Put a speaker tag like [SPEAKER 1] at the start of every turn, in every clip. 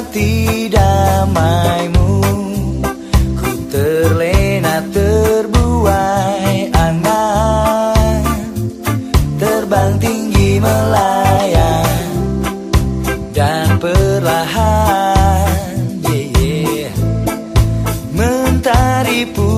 [SPEAKER 1] hati damaimu Ku terlena terbuai angan Terbang tinggi melayang Dan perlahan yeah, yeah. Mentari pun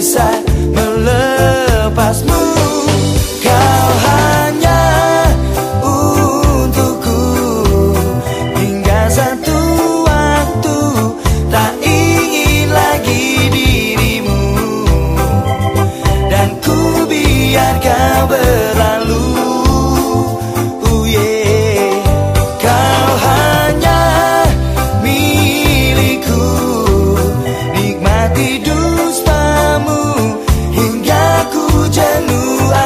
[SPEAKER 1] side. 全怒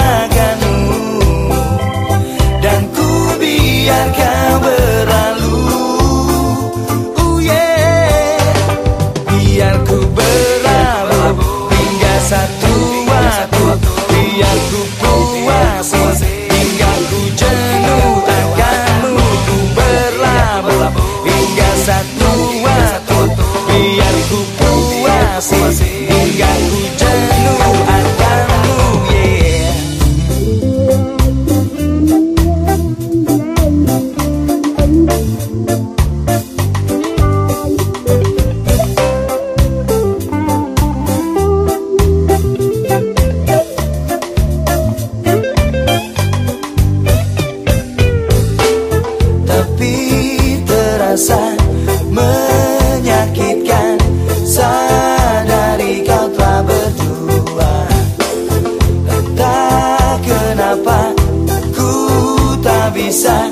[SPEAKER 1] menyakitkan. Sadari kau telah berdua. Entah kenapa ku tak bisa